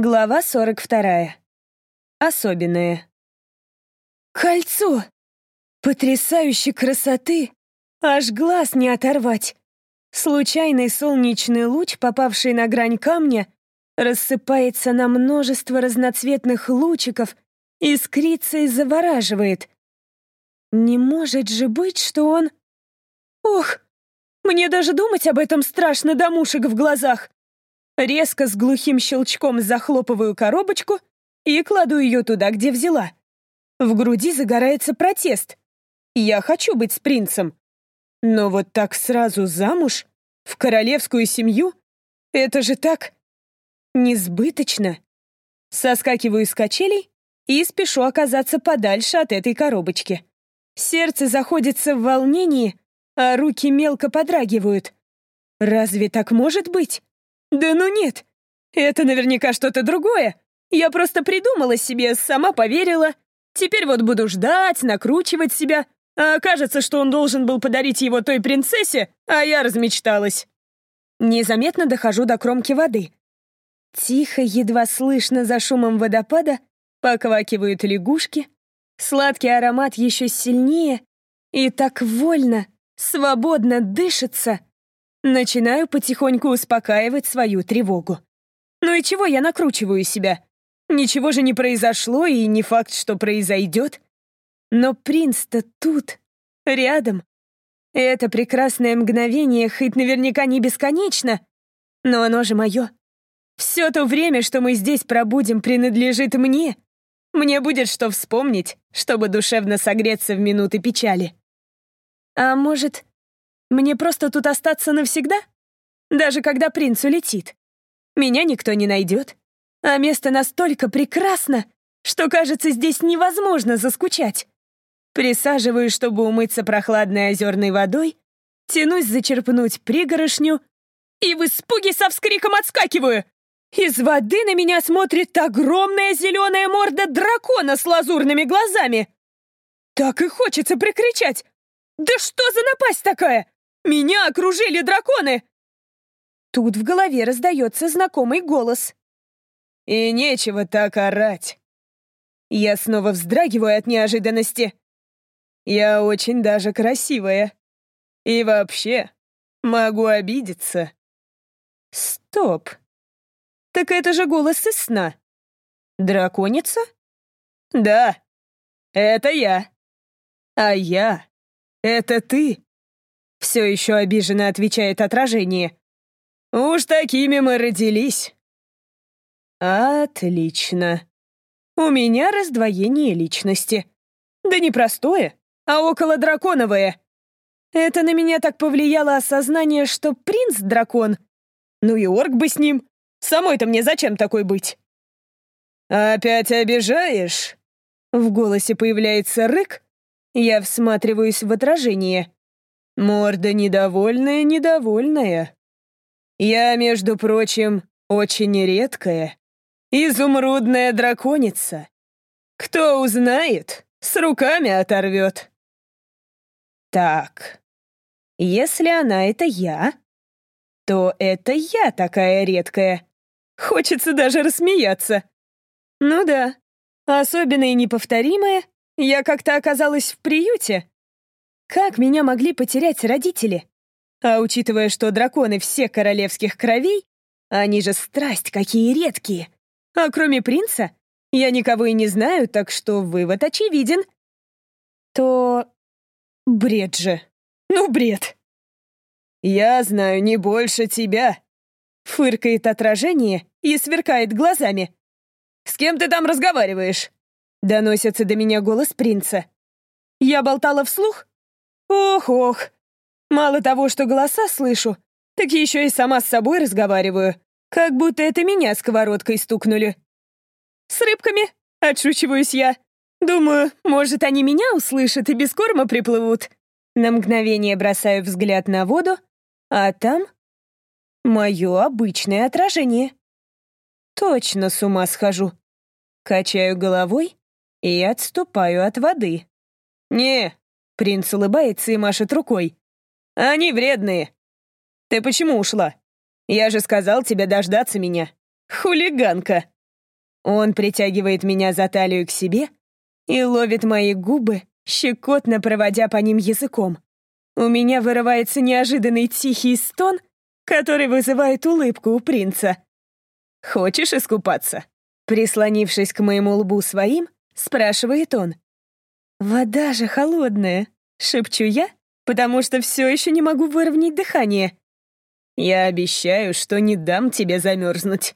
Глава 42. Особенное. Кольцо! Потрясающей красоты! Аж глаз не оторвать. Случайный солнечный луч, попавший на грань камня, рассыпается на множество разноцветных лучиков, искрится и завораживает. Не может же быть, что он... Ох, мне даже думать об этом страшно до мушек в глазах. Резко с глухим щелчком захлопываю коробочку и кладу ее туда, где взяла. В груди загорается протест. Я хочу быть с принцем. Но вот так сразу замуж? В королевскую семью? Это же так... несбыточно. Соскакиваю с качелей и спешу оказаться подальше от этой коробочки. Сердце заходится в волнении, а руки мелко подрагивают. Разве так может быть? Да ну нет, это наверняка что-то другое. Я просто придумала себе, сама поверила. Теперь вот буду ждать, накручивать себя. А окажется, что он должен был подарить его той принцессе, а я размечталась. Незаметно дохожу до кромки воды. Тихо, едва слышно за шумом водопада, поквакивают лягушки. Сладкий аромат еще сильнее и так вольно, свободно дышится — Начинаю потихоньку успокаивать свою тревогу. Ну и чего я накручиваю себя? Ничего же не произошло, и не факт, что произойдет. Но принц-то тут, рядом. Это прекрасное мгновение, хоть наверняка не бесконечно, но оно же мое. Все то время, что мы здесь пробудем, принадлежит мне. Мне будет что вспомнить, чтобы душевно согреться в минуты печали. А может, мне просто тут остаться навсегда? Даже когда принц улетит. Меня никто не найдет. А место настолько прекрасно, что, кажется, здесь невозможно заскучать. Присаживаюсь, чтобы умыться прохладной озерной водой, тянусь зачерпнуть пригорошню и в испуге со вскриком отскакиваю. Из воды на меня смотрит огромная зеленая морда дракона с лазурными глазами. Так и хочется прикричать. «Да что за напасть такая? Меня окружили драконы!» Тут в голове раздается знакомый голос. «И нечего так орать!» Я снова вздрагиваю от неожиданности. «Я очень даже красивая. И вообще, могу обидеться». «Стоп! Так это же голос из сна. Драконица?» «Да, это я. А я — это ты». Все еще обиженно отвечает отражение. Уж такими мы родились. Отлично. У меня раздвоение личности. Да не простое, а около драконовое. Это на меня так повлияло осознание, что принц дракон. Ну и орк бы с ним. Самой-то мне зачем такой быть? «Опять обижаешь?» В голосе появляется рык. Я всматриваюсь в отражение. Морда недовольная, недовольная. Я, между прочим, очень редкая. Изумрудная драконица. Кто узнает, с руками оторвет. Так, если она — это я, то это я такая редкая. Хочется даже рассмеяться. Ну да, особенная и неповторимая, я как-то оказалась в приюте, как меня могли потерять родители? А учитывая, что драконы все королевских кровей, они же страсть какие редкие. А кроме принца, я никого и не знаю, так что вывод очевиден. То... бред же. Ну, бред. «Я знаю не больше тебя», — фыркает отражение и сверкает глазами. «С кем ты там разговариваешь?» — доносится до меня голос принца. Я болтала вслух, Ох-ох. Мало того, что голоса слышу, так еще и сама с собой разговариваю. Как будто это меня сковородкой стукнули. С рыбками, отшучиваюсь я. Думаю, может, они меня услышат и без корма приплывут. На мгновение бросаю взгляд на воду, а там мое обычное отражение. Точно с ума схожу. Качаю головой и отступаю от воды. «Не, Принц улыбается и машет рукой. «Они вредные. Ты почему ушла? Я же сказал тебе дождаться меня. Хулиганка!» Он притягивает меня за талию к себе и ловит мои губы, щекотно проводя по ним языком. У меня вырывается неожиданный тихий стон, который вызывает улыбку у принца. «Хочешь искупаться?» Прислонившись к моему лбу своим, спрашивает он. «Вода же холодная», — шепчу я, потому что все еще не могу выровнять дыхание. «Я обещаю, что не дам тебе замерзнуть».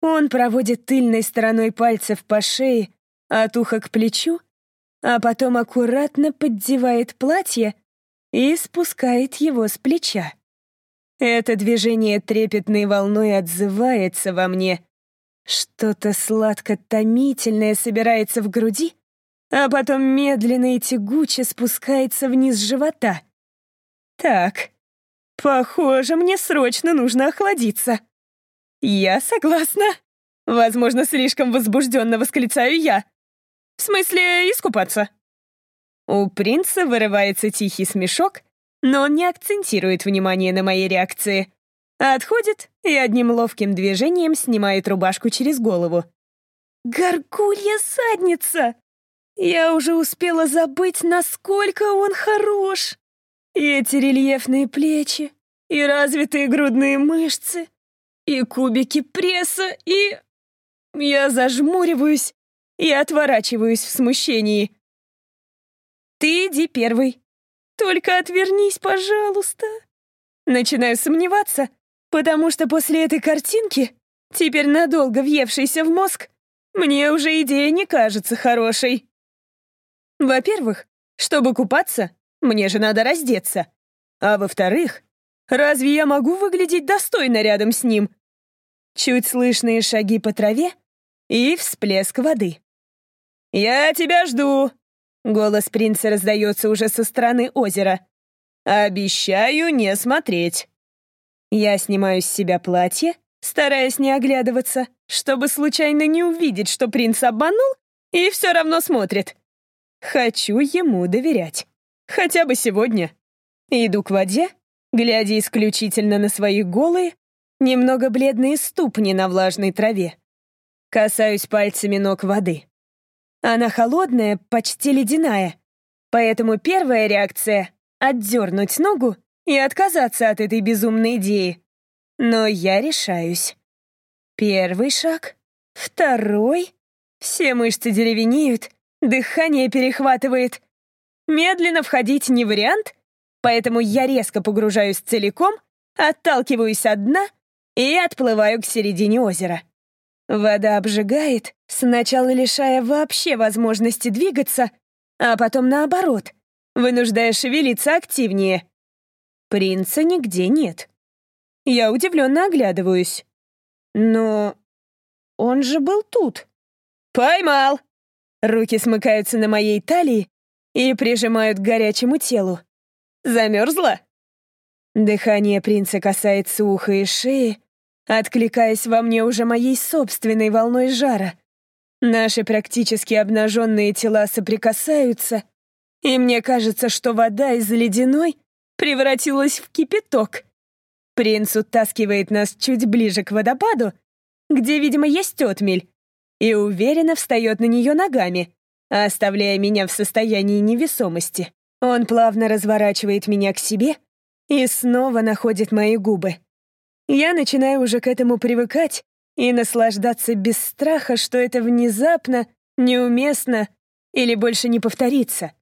Он проводит тыльной стороной пальцев по шее, от уха к плечу, а потом аккуратно поддевает платье и спускает его с плеча. Это движение трепетной волной отзывается во мне. Что-то сладко-томительное собирается в груди, а потом медленно и тягуче спускается вниз живота. Так, похоже, мне срочно нужно охладиться. «Я согласна». Возможно, слишком возбужденно восклицаю я. В смысле, искупаться. У принца вырывается тихий смешок, но он не акцентирует внимание на моей реакции. Отходит и одним ловким движением снимает рубашку через голову. Горгулья задница! Я уже успела забыть, насколько он хорош. И эти рельефные плечи, и развитые грудные мышцы, и кубики пресса, и... Я зажмуриваюсь и отворачиваюсь в смущении. «Ты иди первый. Только отвернись, пожалуйста». Начинаю сомневаться, потому что после этой картинки, теперь надолго въевшейся в мозг, мне уже идея не кажется хорошей. Во-первых, чтобы купаться, мне же надо раздеться. А во-вторых, Разве я могу выглядеть достойно рядом с ним? Чуть слышные шаги по траве и всплеск воды. «Я тебя жду!» Голос принца раздается уже со стороны озера. «Обещаю не смотреть». Я снимаю с себя платье, стараясь не оглядываться, чтобы случайно не увидеть, что принц обманул и все равно смотрит. Хочу ему доверять. Хотя бы сегодня. Иду к воде глядя исключительно на свои голые, немного бледные ступни на влажной траве. Касаюсь пальцами ног воды. Она холодная, почти ледяная, поэтому первая реакция — отдернуть ногу и отказаться от этой безумной идеи. Но я решаюсь. Первый шаг, второй. Все мышцы деревенеют, дыхание перехватывает. Медленно входить не вариант, Поэтому я резко погружаюсь целиком, отталкиваюсь от дна и отплываю к середине озера. Вода обжигает, сначала лишая вообще возможности двигаться, а потом наоборот, вынуждая шевелиться активнее. Принца нигде нет. Я удивленно оглядываюсь. Но он же был тут. «Поймал!» Руки смыкаются на моей талии и прижимают к горячему телу. Замерзла?» Дыхание принца касается уха и шеи, откликаясь во мне уже моей собственной волной жара. Наши практически обнаженные тела соприкасаются, и мне кажется, что вода из ледяной превратилась в кипяток. Принц утаскивает нас чуть ближе к водопаду, где, видимо, есть отмель, и уверенно встает на нее ногами, оставляя меня в состоянии невесомости. Он плавно разворачивает меня к себе и снова находит мои губы. Я начинаю уже к этому привыкать и наслаждаться без страха, что это внезапно, неуместно или больше не повторится.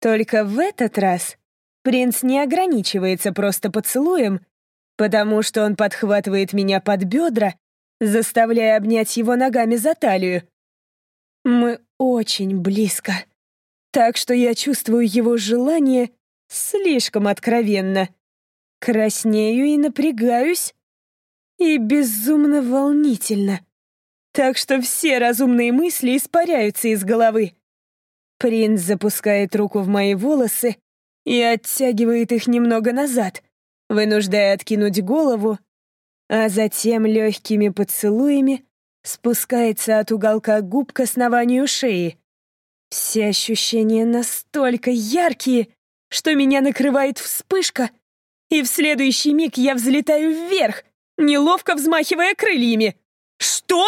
Только в этот раз принц не ограничивается просто поцелуем, потому что он подхватывает меня под бедра, заставляя обнять его ногами за талию. Мы очень близко так что я чувствую его желание слишком откровенно. Краснею и напрягаюсь, и безумно волнительно. Так что все разумные мысли испаряются из головы. Принц запускает руку в мои волосы и оттягивает их немного назад, вынуждая откинуть голову, а затем легкими поцелуями спускается от уголка губ к основанию шеи. Все ощущения настолько яркие, что меня накрывает вспышка, и в следующий миг я взлетаю вверх, неловко взмахивая крыльями. «Что?»